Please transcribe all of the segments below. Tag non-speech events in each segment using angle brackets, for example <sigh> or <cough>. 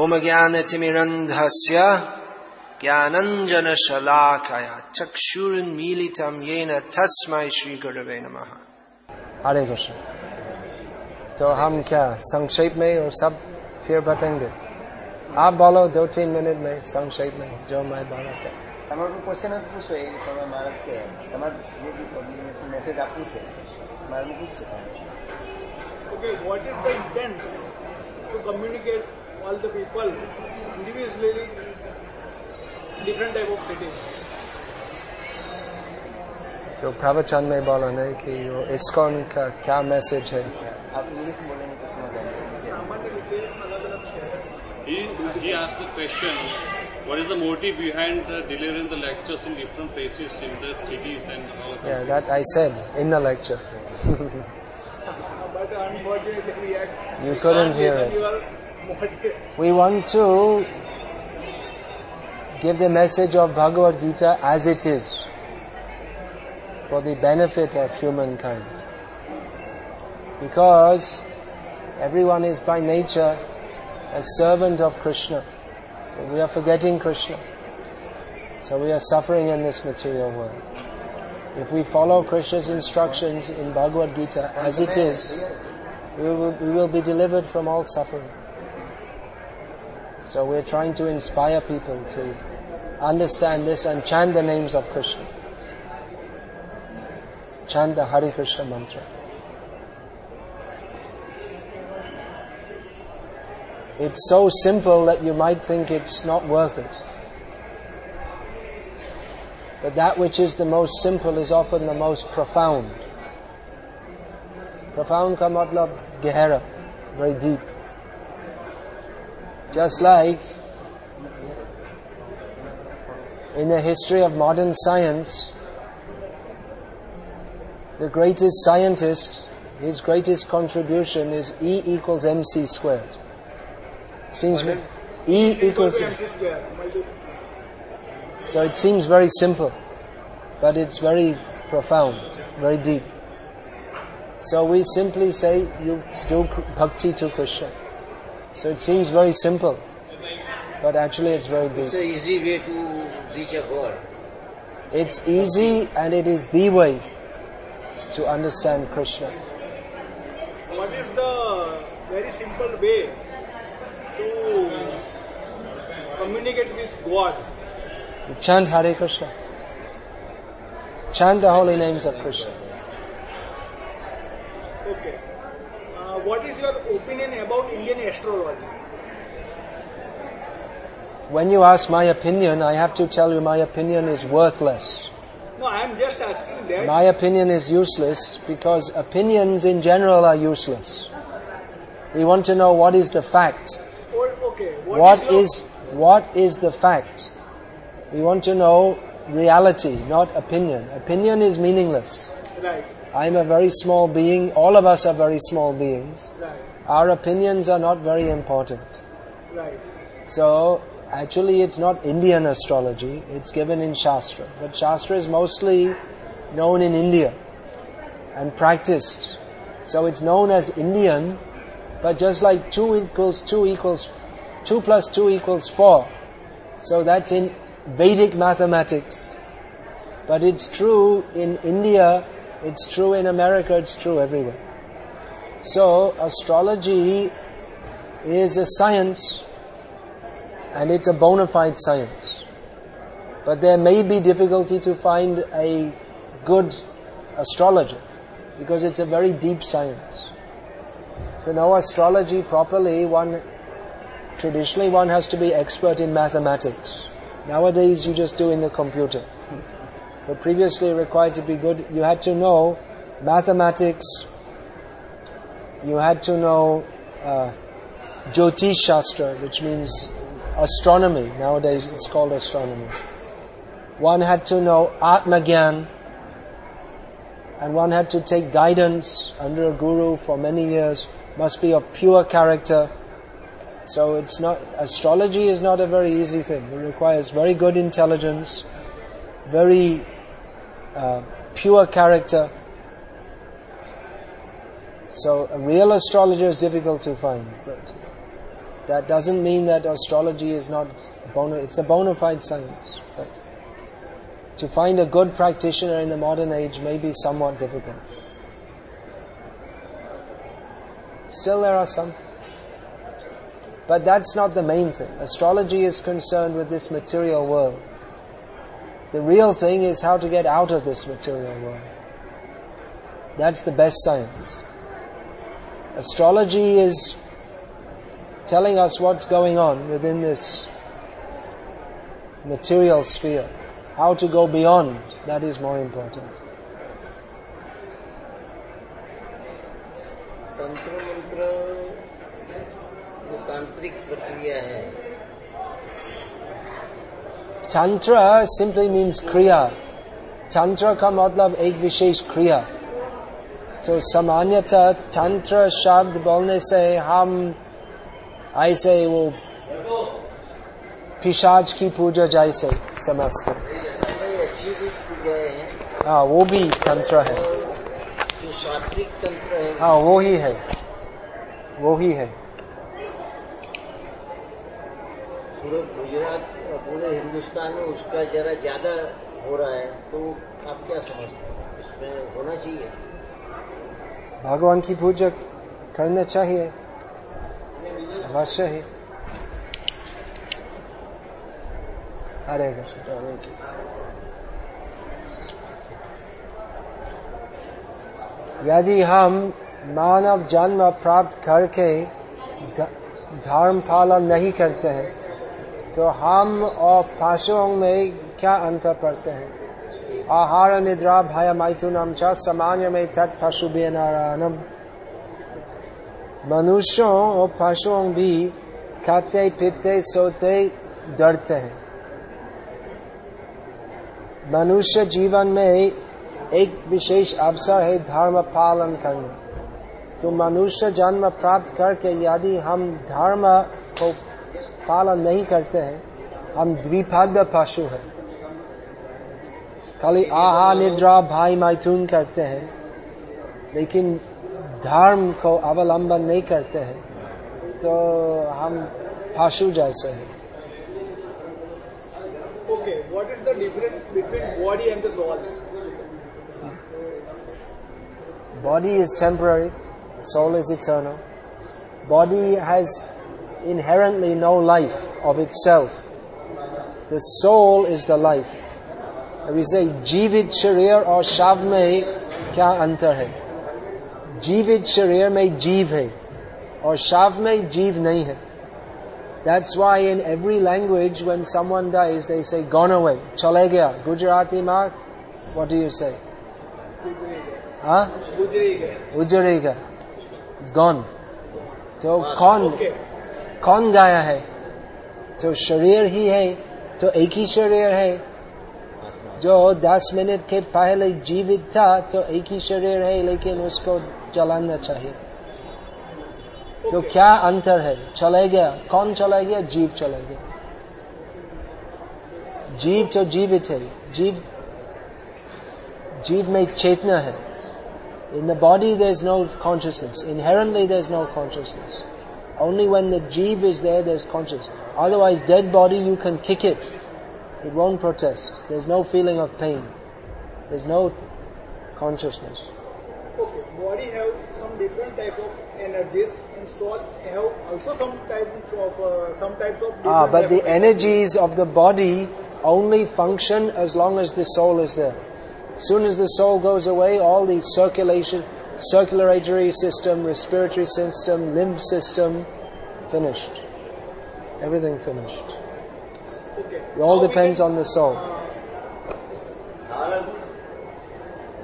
ओम ज्ञानतिमिरन्धस्य ज्ञानञ्जनशलाकया चक्षुरुन्मीलितं येन तस्मै श्रीगुरवे नमः हरे कृष्ण तो हम क्या संक्षेप में और सब फिर बताएंगे आप बोलो दो तीन मिनट में संक्षेप में जो मैं बोला था તમારું ક્વેશ્ચન જ પૂછો એ તમે માણસ કે તમારે જે બી મેસેજ આપવું છે મારે પૂછશે Okay, what is the intent to communicate all the people individually different type of cities. तो प्रवचन में बोला नहीं कि वो इस्कॉन का क्या मैसेज है आप इंग्लिश बोलेंगे तो समझ आएँगे He asked the question, what is the motive behind uh, delivering the lectures in different places in the cities and all of that? Yeah, that I said in the lecture. but unfortunately, you couldn't hear it. <laughs> We want to give the message of Bhagavad Gita as it is for the benefit of humankind. Because everyone is by nature a servant of Krishna. We are forgetting Krishna. So we are suffering in this material world. If we follow Krishna's instructions in Bhagavad Gita as it is, we will, we will be delivered from all suffering. So we're trying to inspire people to understand this and chant the names of Krishna. Chant the Hare Krishna mantra. It's so simple that you might think it's not worth it. But that which is the most simple is often the most profound. Profound ka matlab gehra, very deep. Just like in the history of modern science, the greatest scientist, his greatest contribution is E equals mc squared. Seems ve- E equals MC square, so it seems very simple, but it's very profound, very deep. So we simply say you do bhakti to Krishna. So it seems very simple, but actually it's very deep. It's an easy way to reach a God. It's easy and it is the way to understand Krishna. What is the very simple way to communicate with God? You chant Hare Krishna. Chant the holy names of Krishna. Okay. What is your opinion about Indian astrology? When you ask my opinion, I have to tell you my opinion is worthless. No, I am just asking that. My opinion is useless because opinions in general are useless. We want to know what is the fact. Or, okay. What your- is what is the fact? We want to know reality, not opinion. Opinion is meaningless. right? I'm a very small being, all of us are very small beings. Right. Our opinions are not very important. Right. So, actually, it's not Indian astrology, it's given in Shastra. But Shastra is mostly known in India and practiced. So, it's known as Indian, but just like 2 equals 2 equals 2 plus 2 equals 4. So, that's in Vedic mathematics. But it's true in India, it's true in America, it's true everywhere. So, astrology is a science and it's a bona fide science. But there may be difficulty to find a good astrologer because it's a very deep science. To know astrology properly, one traditionally one has to be expert in mathematics. Nowadays, you just do in the computer. But previously, required to be good, you had to know mathematics. You had to know uh, Jyotish Shastra, which means astronomy. Nowadays it's called astronomy. One had to know Atmagyan, and one had to take guidance under a guru for many years, must be of pure character. So it's not, astrology is not a very easy thing. It requires very good intelligence, very uh, pure character. So a real astrologer is difficult to find. But That doesn't mean that astrology is not bona, it's a bona fide science. But to find a good practitioner in the modern age may be somewhat difficult. Still, there are some. But that's not the main thing. Astrology is concerned with this material world. The real thing is how to get out of this material world. That's the best science. Astrology is telling us what's going on within this material sphere. How to go beyond, that is more important. तंत्र मंत्र जो तांत्रिक प्रक्रिया है Tantra simply means kriya. Tantra का मतलब एक विशेष क्रिया तो सामान्यतः तंत्र शब्द बोलने से हम ऐसे वो पिशाच की पूजा जैसे समझते हैं। वो भी तंत्र है जो सात्विक तंत्र है हाँ वो ही है वो ही है पूरे गुजरात पूरे हिंदुस्तान में उसका जरा ज़्यादा हो रहा है तो आप क्या समझते हैं? इसमें होना चाहिए। भगवान की पूजा करना चाहिए। अवश्य है। हरे कृष्ण। यदि हम मानव जन्म प्राप्त करके धर्म पालन नहीं करते हैं तो हम और पशुओं में क्या अंतर पड़ते हैं? आहार निद्रा भय मैथुनम च सामान्य में तत् पशु मनुष्यों और पशुओं भी खाते, पीते, सोते, डरते हैं। मनुष्य जीवन में एक विशेष अवसर है धर्म पालन करने। तो मनुष्य जन्म प्राप्त करके यदि हम धर्म को पालन नहीं करते हैं। हम द्विपद पशु है। खाली आहा निद्रा भाई मैथुन करते हैं लेकिन धर्म को अवलंबन नहीं करते हैं। तो हम पशु जैसे हैं। Body is temporary soul is eternal body has inherently no life of itself. The soul is the life. We say, jivid Sharir or Shav kya antar hai? Jivid Sharir mein jeev hai. Or Shav jeev nahi hai. That's why in every language, when someone dies, they say, gone away, chale gaya. Gujarati ma, what do you say? Huh? Ujariga. Ujariga. It's gone. So, khan. Okay. कौन गाया है? तो शरीर ही है तो एक ही शरीर है। जो दस मिनट के पहले जीवित था तो एक ही शरीर है लेकिन उसको जलाना चाहिए। तो क्या अंतर है? चले गया। कौन चला गया? जीव चला गया। जीव तो जीवित है। जीव जीव में चेतना है। In the body, there's no consciousness. Inherently, there's no consciousness. Only when the jeev is there, there's consciousness. Otherwise, dead body, you can kick it. It won't protest. There's no feeling of pain. There's no consciousness. Okay, body have some different type of energies and soul have also some types of uh, some types of Ah, but the energies of the body only function as long as the soul is there. As soon as the soul goes away, all the circulation, circulatory system, respiratory system, lymph system, finished. Everything finished. Okay. It all How depends on the soul.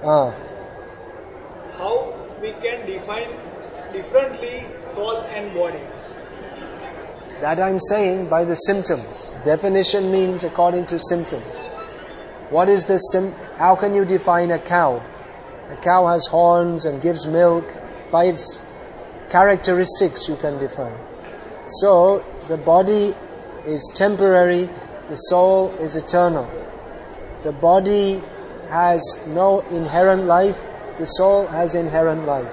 Ah, How we can define differently soul and body? that I'm saying by the symptoms. Definition means according to symptoms. What is the sim? How can you define a cow? A cow has horns and gives milk. By its characteristics, you can define. So the body is temporary. The soul is eternal. The body has no inherent life. The soul has inherent life.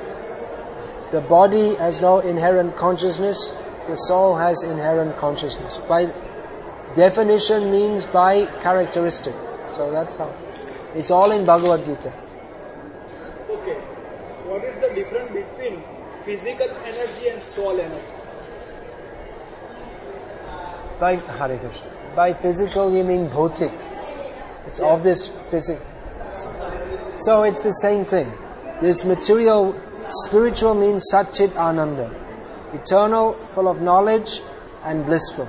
The body has no inherent consciousness. the soul has inherent consciousness. By definition means by characteristic. So that's how. It's all in Bhagavad Gita. What is the difference between physical energy and soul energy? By Hare Krishna. By physical you mean bhotik. It's of this physical. So it's the same thing. This material, spiritual means Satchit Ananda. Eternal, full of knowledge and blissful.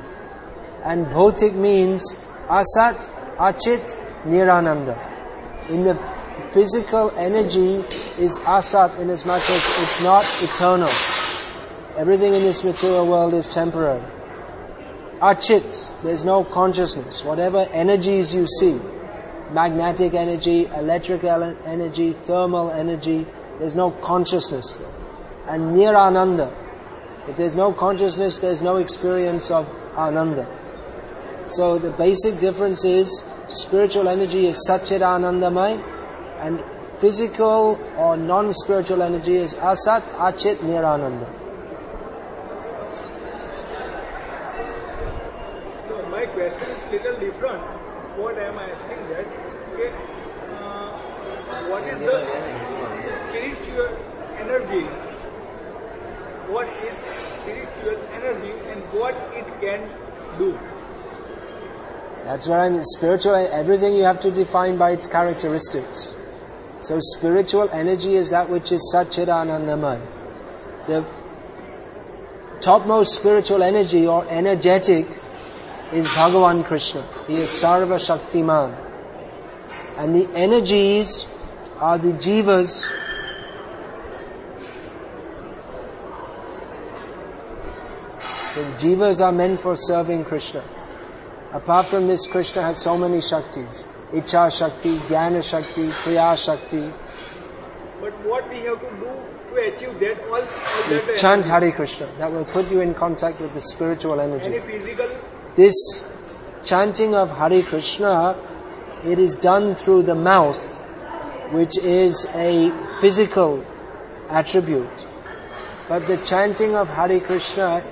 And bhotik means Asat, Achit, Nirananda. In the physical energy is Asat in as much as it's not eternal. Everything in this material world is temporary. Achit, there's no consciousness. Whatever energies you see, magnetic energy, electric energy, thermal energy, there's no consciousness there. And Nirananda, if there's no consciousness, there's no experience of Ananda. So the basic difference is spiritual energy is Satchit Anandamay and physical or non-spiritual energy is Asat Achit Nirananda. So my question is little different. What I am asking that? Okay, uh, what is the spiritual energy? What is spiritual energy and what it can do? That's what I mean. Spiritual, everything you have to define by its characteristics. So spiritual energy is that which is Satchidanandamay. The topmost spiritual energy or energetic is Bhagavan Krishna. He is Sarva Shaktiman. And the energies are the jivas. So jivas are meant for serving Krishna. Apart from this, Krishna has so many Shaktis. Icha Shakti, Jnana Shakti, Kriya Shakti. But what we have to do to achieve that all, all that Chant? Hare Krishna. That will put you in contact with the spiritual any energy. physical This chanting of Hare Krishna, it is done through the mouth, which is a physical attribute. But the chanting of Hare Krishna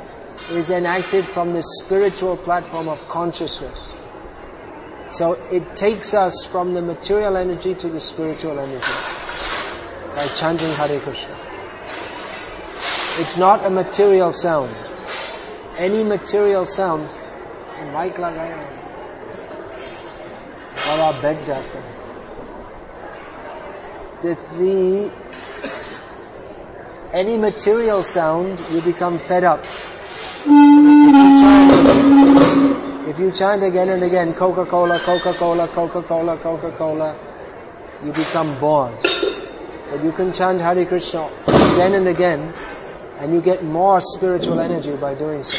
is enacted from the spiritual platform of consciousness. So it takes us from the material energy to the spiritual energy by chanting Hare Krishna. It's not a material sound. Any material sound, mic lagaya, baba beg jata. The any material sound, you become fed up if you chant, again and again Coca-Cola, Coca-Cola, Coca-Cola, Coca-Cola, you become bored. But you can chant Hare Krishna again and again, and you get more spiritual energy by doing so.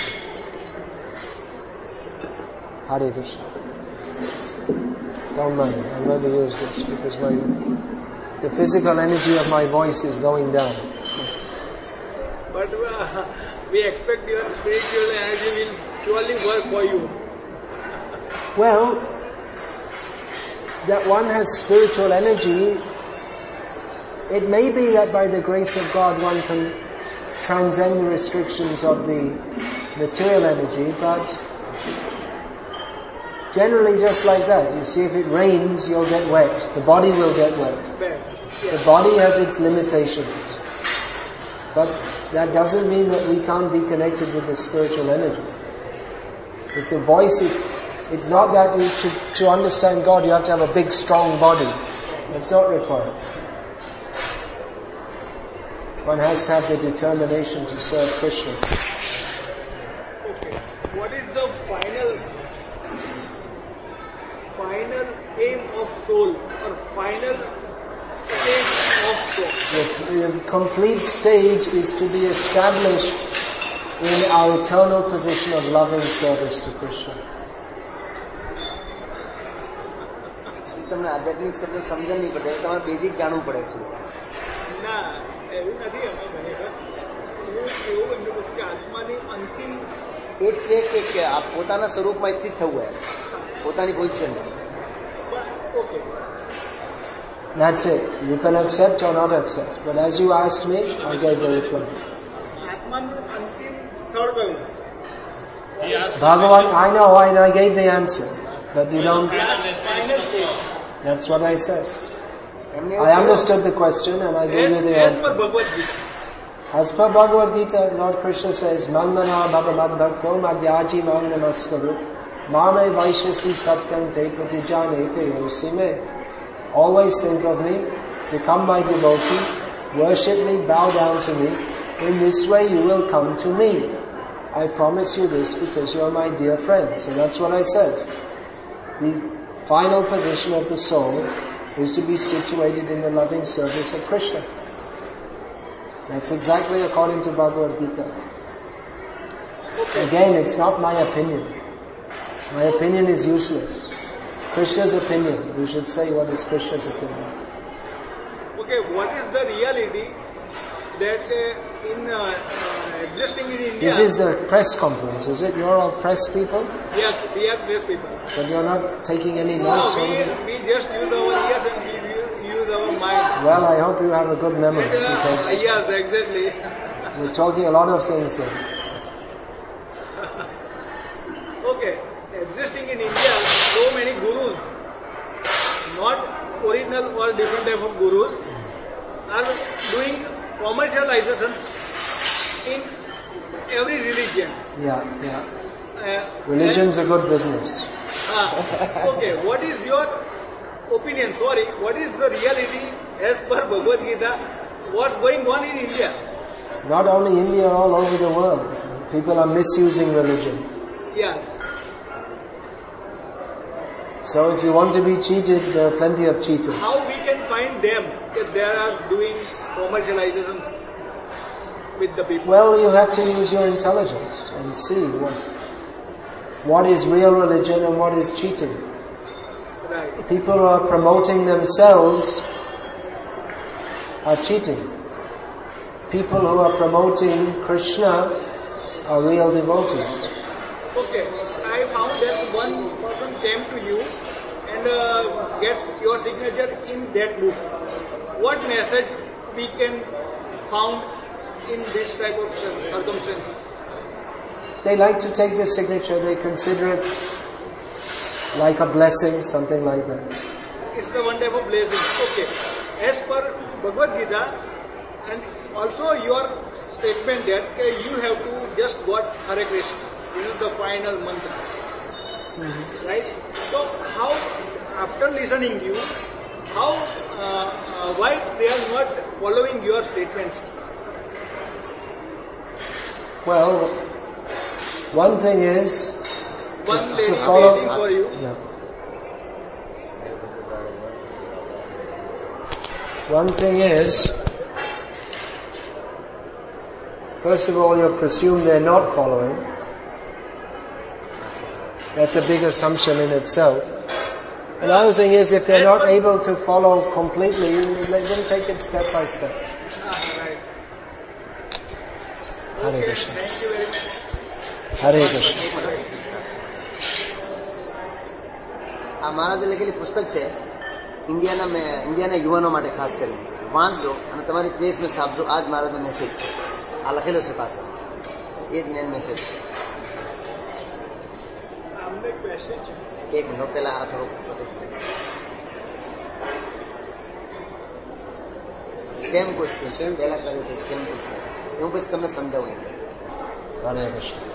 Hare Krishna. Don't mind, I'm going to use this because my the physical energy of my voice is going down. But uh, we expect your spiritual energy will surely work for you. Well, that one has spiritual energy, it may be that by the grace of God one can transcend the restrictions of the material energy, but generally just like that. You see, if it rains, you'll get wet. The body will get wet. The body has its limitations. But that doesn't mean that we can't be connected with the spiritual energy. If the voice is, it's not that you, to, to understand God you have to have a big strong body. That's not required. One has to have the determination to serve Krishna. Okay. What is the final final aim of soul or final stage of soul? The, the complete stage is to be established in our eternal position of loving service to Krishna. તમને આધ્યાત્મિક શબ્દ સમજણ નહીં પડે તમારે basic જાણવું પડે છે ના એવું નથી અમે ખરેખર હું એવું એમને પૂછું કે આત્માની અંતિમ એ જ છે કે- કે આ પોતાના સ્વરૂપમાં સ્થિત થવું હોય પોતાની position okay That's it. You can accept or not accept. But as you asked me, I gave the reply. આત્માનું અંતિમ સ્થળ કયું Bhagavan, I know, I, I gave the answer, but you don't. That's what I said. I understood the question and I gave you the answer. As per Bhagavad Gita, Lord Krishna says, Manmana Bhavamad Bhakto Madhyaji Mam Namaskaru Mame Vaishasi Satyam Te Pratijane Te Always think of me, become my devotee, worship me, bow down to me. In this way you will come to me. I promise you this because you are my dear friend. So that's what I said. The final position of the soul is to be situated in the loving service of Krishna. That's exactly according to Bhagavad Gita. Again, it's not my opinion. My opinion is useless. Krishna's opinion. We should say what is Krishna's opinion. Okay, what is the reality that uh, in uh, existing in India? This is a press conference, is it? You're all press people, yes, we are press people. but you're not taking any No, notes or we, we just use our ears and we use our mind. Well, I hope you have a good memory <laughs> because yes, exactly. <laughs> we're talking a lot of things here. <laughs> Okay, existing in India, so many gurus, not original or different type of gurus, are doing commercialization in every religion. Yeah, yeah. Uh, Religion's a good business. Ah, okay, what is your opinion? Sorry, what is the reality as per Bhagavad Gita? What's going on in India? Not only India, all over the world. People are misusing religion. Yes. So if you want to be cheated, there are plenty of cheaters. How we can find them if they are doing commercializations with the people? Well, you have to use your intelligence and see what, what is real religion and what is cheating. Right. People who are promoting themselves are cheating. People who are promoting Krishna are real devotees. Okay, I found that one person came to you and uh, get your signature in that book. What message we can found in this type of circumstances? They like to take the signature, they consider it like a blessing, something like that. It's the one type of blessing. Okay. As per Bhagavad Gita, and also your statement that uh, you have to just got Hare Krishna. This is the final mantra. Right? So how, after listening you, how, uh, uh, why they are not following your statements? Well, one thing is One to lady follow. for you. Yeah. One thing is, first of all, you presume they're not following. That's a big assumption in itself. Another thing is, if they're not able to follow completely, let them take it step by step. Hare Okay, Krishna. thank you very much. Hare Krishna. આ મહારાજે લખેલી પુસ્તક છે ઇન્ડિયાના મેં ઇન્ડિયાના યુવાનો માટે ખાસ કરીને વાંચજો અને તમારી પ્લેસમાં છાપજો આ જ મહારાજનો મેસેજ છે આ લખેલો છે પાછો એ જ મેન મેસેજ છે અમને question છે. એક મહિનો પહેલા આ થોડુંક સેમ ક્વેશ્ચન છે પહેલા કર્યું છે સેમ ક્વેશ્ચન يوم بس كمل سمدوي. أنا يا باشا.